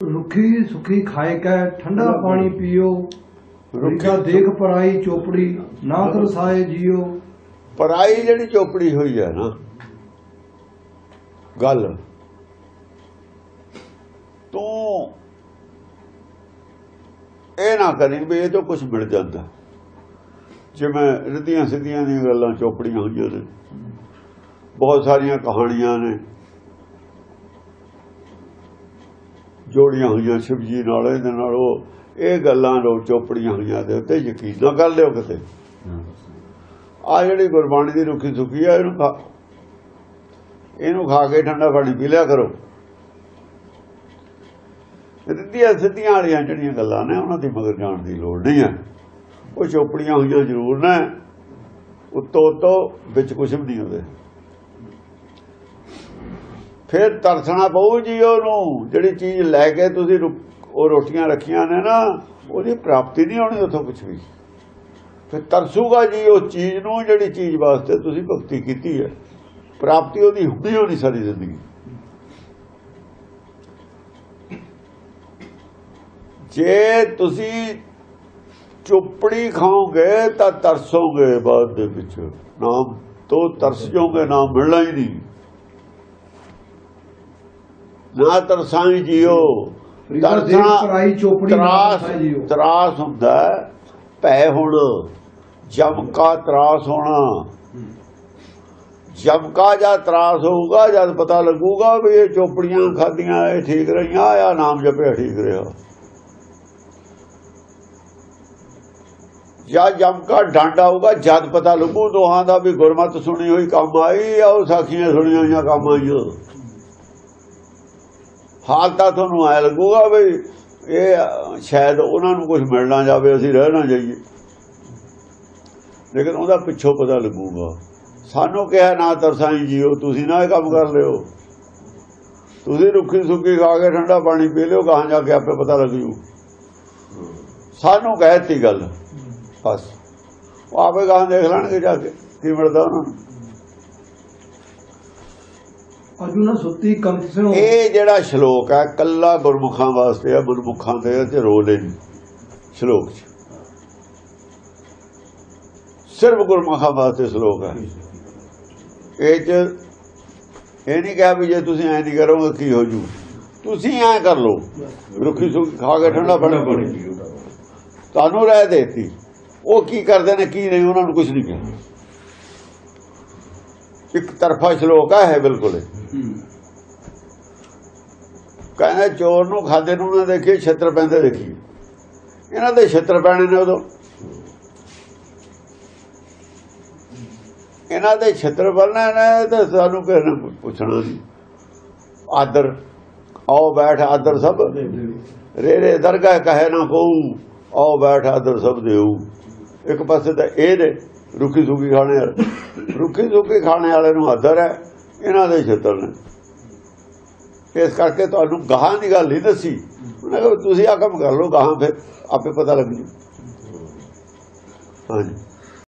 ਰੁੱਖੀ ਸੁਖੀ ਖਾਏ ਕੈ ਠੰਡਾ ਪਾਣੀ ਪੀਓ। ਰੁੱਖਾ ਦੇਖ ਪਰਾਈ ਚੋਪੜੀ ਨਾ ਤਰਸਾਏ ਜੀਓ। ਪਰਾਈ ਜਿਹੜੀ ਚੋਪੜੀ ਹੋਈ ਹੈ ਨਾ ਗੱਲ ਤੂੰ ਇਹ ਨਾ ਕਰੀ ਵੀ ਇਹ ਤੋਂ ਕੁਝ ਮਿਲ ਜਾਂਦਾ। ਜਿਵੇਂ ਰਿੱਧੀਆਂ ਸਿੱਧੀਆਂ ਦੀਆਂ ਗੱਲਾਂ ਚੋਪੜੀਆਂ ਹੋਈਆਂ ਨੇ ਬਹੁਤ ਸਾਰੀਆਂ ਕਹਾਣੀਆਂ ਨੇ ਜੋੜੀਆਂ ਹੋਈਆਂ ਸ਼ਿਵਜੀ ਨਾਲ, ਇਹਦੇ ਨਾਲ ਉਹ ਇਹ ਗੱਲਾਂ ਰੋ ਚੋਪੜੀਆਂ ਹੋਈਆਂ ਦੇ ਉੱਤੇ ਯਕੀਨ ਨਾ ਕਰ ਲਿਓ ਕਿਤੇ। ਆ ਜਿਹੜੀ ਗੁਰਬਾਣੀ ਦੀ ਰੁੱਖੀ ਸੁੱਕੀ ਆ, ਇਹਨੂੰ ਖਾ ਇਹਨੂੰ ਖਾ ਕੇ ਠੰਡਾ ਪਾਣੀ ਪੀ ਲਿਆ ਕਰੋ। ਸਿੱਧੀਆਂ ਸਿੱਧੀਆਂ ਵਾਲੀਆਂ ਜਿਹੜੀਆਂ ਗੱਲਾਂ ਨੇ, ਉਹਨਾਂ ਦੀ ਮਗਰ ਜਾਣ ਦੀ ਲੋੜ ਨਹੀਂ ਹੈ। ਉਹ ਚੋਪੜੀਆਂ ਹੋਈਆਂ ਜ਼ਰੂਰ ਨੇ। ਉੱਤੋਂ ਉੱਤੋਂ ਵਿੱਚ ਕੁਝ ਵੀ ਨਹੀਂ ਹੁੰਦੇ। ਫਿਰ ਤਰਸਣਾ ਪਊ ਜੀ ਉਹਨੂੰ। ਜਿਹੜੀ ਚੀਜ਼ ਲੈ ਕੇ ਤੁਸੀਂ ਉਹ ਰੋਟੀਆਂ ਰੱਖੀਆਂ ਨੇ ਨਾ, ਉਹਦੀ ਪ੍ਰਾਪਤੀ ਨਹੀਂ ਹੋਣੀ ਉੱਥੋਂ ਕੁਝ ਵੀ। ਫਿਰ ਤਰਸੂਗਾ ਜੀ ਉਹ ਚੀਜ਼ ਨੂੰ, ਜਿਹੜੀ ਚੀਜ਼ ਵਾਸਤੇ ਤੁਸੀਂ ਭਗਤੀ ਕੀਤੀ ਹੈ। ਪ੍ਰਾਪਤੀ ਉਹਦੀ ਹੁੰਦੀ ਹੋਣੀ ਸਾਰੀ ਜ਼ਿੰਦਗੀ। ਜੇ ਤੁਸੀਂ ਚੁੱਪੜੀ ਖਾਓਗੇ ਤਾਂ ਤਰਸੋਗੇ ਬਾਅਦ ਦੇ ਵਿੱਚ। ਨਾਮ ਤੋਂ ਤਰਸ ਜਾਓਗੇ, ਨਾਮ ਮਿਲਣਾ ਹੀ ਨਹੀਂ। ਨਾ ਤਰਸਾਈ ਜੀਓ। ਤਰਸਣਾ ਪਰਾਈ ਚੋਪੜੀ ਨਾ ਤਰਾਸ ਤਰਾਸ ਹੁੰਦਾ ਭੈ ਹੋਣਾ ਜਮ ਕਾ ਤਰਾਸ ਹੋਣਾ। ਜਮ ਕਾ ਜਾਂ ਤਰਾਸ ਹੋਊਗਾ ਜਦ ਪਤਾ ਲੱਗੂਗਾ ਵੀ ਇਹ ਚੋਪੜੀਆਂ ਖਾਦੀਆਂ ਇਹ ਠੀਕ ਰਹੀਆਂ ਆ ਨਾਮ ਜਪਿਆ ਠੀਕ ਰਿਹਾ। ਜਾਂ ਜਮ ਕਾ ਡਾਂਡਾ ਹੋਊਗਾ ਜਦ ਪਤਾ ਲੱਗੂ ਦੋਹਾਂ ਦਾ ਵੀ ਗੁਰਮਤ ਸੁਣੀ ਹੋਈ ਕੰਮ ਆਈ ਆ ਉਹ ਸਾਖੀਆਂ ਸੁਣੀਆਂ ਹੋਈਆਂ ਕੰਮ ਆਈਆਂ। ਹਾਲ ਤਾਂ ਤੁਹਾਨੂੰ ਐ ਲੱਗੂਗਾ ਵੀ ਇਹ ਸ਼ਾਇਦ ਉਹਨਾਂ ਨੂੰ ਕੁਝ ਮਿਲਣਾ ਜਾਵੇ, ਅਸੀਂ ਰਹਿ ਨਾ ਜਾਈਏ। ਲੇਕਿਨ ਉਹਦਾ ਪਿੱਛੋਂ ਪਤਾ ਲੱਗੂਗਾ। ਸਾਨੂੰ ਕਿਹਾ ਨਾ ਤਰਸਾਈ ਜੀਓ, ਤੁਸੀਂ ਨਾ ਇਹ ਕੰਮ ਕਰ ਲਿਓ। ਤੁਸੀਂ ਰੁੱਖੀ ਸੁੱਕੀ ਖਾ ਕੇ ਠੰਡਾ ਪਾਣੀ ਪੀ ਲਿਓ ਕਹਾਂ ਜਾ ਕੇ ਆਪੇ ਪਤਾ ਲੱਗ ਜੂ। ਸਾਨੂੰ ਕਹਿਤੀ ਗੱਲ। ਬਸ। ਉਹ ਆਪੇ ਕਹਾਂ ਦੇਖ ਲੈਣਗੇ ਜਾ ਕੇ, ਕੀ ਮਿਲਦਾ ਉਹਨਾਂ ਨੂੰ। ਅਜੂਨਾ ਸੁੱਤੀ ਕੰਤ ਇਹ ਜਿਹੜਾ ਸ਼ਲੋਕ ਹੈ, ਕੱਲਾ ਗੁਰਮੁਖਾਂ ਵਾਸਤੇ ਹੈ, ਗੁਰਮੁਖਾਂ ਦੇ ਤੇ ਰੋਲ ਹੈ ਸ਼ਲੋਕ ਚ। ਸਿਰਫ ਗੁਰਮੁਖਾਂ ਵਾਸਤੇ ਸ਼ਲੋਕ ਹੈ। ਇਹ ਚ ਇਹ ਨਹੀਂ ਕਿਹਾ ਵੀ ਜੇ ਤੁਸੀਂ ਐ ਨਹੀਂ ਕਰੋਗੇ, ਕੀ ਹੋ ਜੂ? ਤੁਸੀਂ ਐ ਕਰ ਲੋ ਰੁੱਖੀ ਸੁੱਕੀ ਖਾ ਕੇ ਠੰਡਾ ਪਾਣੀ ਪੀਓ ਤੁਹਾਨੂੰ ਰਹਿ ਦੇਤੀ। ਉਹ ਕੀ ਕਰਦੇ ਨੇ, ਕੀ ਨਹੀਂ, ਉਹਨਾਂ ਨੂੰ ਕੁਝ ਨਹੀਂ ਕਿਹਾ ਇੱਕ ਤਰਫਾ ਸ਼ਲੋਕ ਹੈ ਬਿਲਕੁਲ। ਕਹਿੰਦਾ ਚੋਰ ਨੂੰ ਖਾਦੇ ਨੂੰ ਨਾ ਦੇਖੀ ਛੱਤਰ ਪੈਂਦੇ ਦੇਖੀ ਇਹਨਾਂ ਦੇ ਛੱਤਰ ਪੈਣੇ ਨੇ ਉਦੋਂ। ਇਹਨਾਂ ਦੇ ਛੱਤਰ ਪੈਣੇ ਨੇ ਤੇ ਸਾਨੂੰ ਕਿਸੇ ਨੇ ਪੁੱਛਣਾ ਨਹੀਂ। ਆਦਰ, ਆਓ ਬੈਠ ਆਦਰ ਸਭ। ਰੇਰੇ ਰੇ ਦਰਗਾਹ ਕਹੇ ਨਾ ਕੋ ਆਓ ਬੈਠ ਆਦਰ ਸਭ ਦੇਉ ਇੱਕ ਪਾਸੇ ਤਾਂ ਇਹ ਨੇ, ਰੁੱਖੀ ਸੁੱਕੀ ਖਾਣੇ ਵਾਲੇ। ਰੁੱਖੀ ਸੁੱਕੀ ਖਾਣੇ ਵਾਲੇ ਨੂੰ ਆਦਰ ਹੈ, ਇਹਨਾਂ ਦੇ ਛੱਤਰ ਨੇ। ਇਸ ਕਰਕੇ ਤੁਹਾਨੂੰ ਗਾਹਾਂ ਦੀ ਗੱਲ ਨਹੀਂ ਦੱਸੀ। ਉਹਨਾਂ ਕਹਿੰਦਾ ਤੁਸੀਂ ਆ ਕੰਮ ਕਰ ਲਓ, ਗਾਹਾਂ ਫਿਰ ਆਪੇ ਪਤਾ ਲੱਗ ਜੂ। ਹਾਂਜੀ।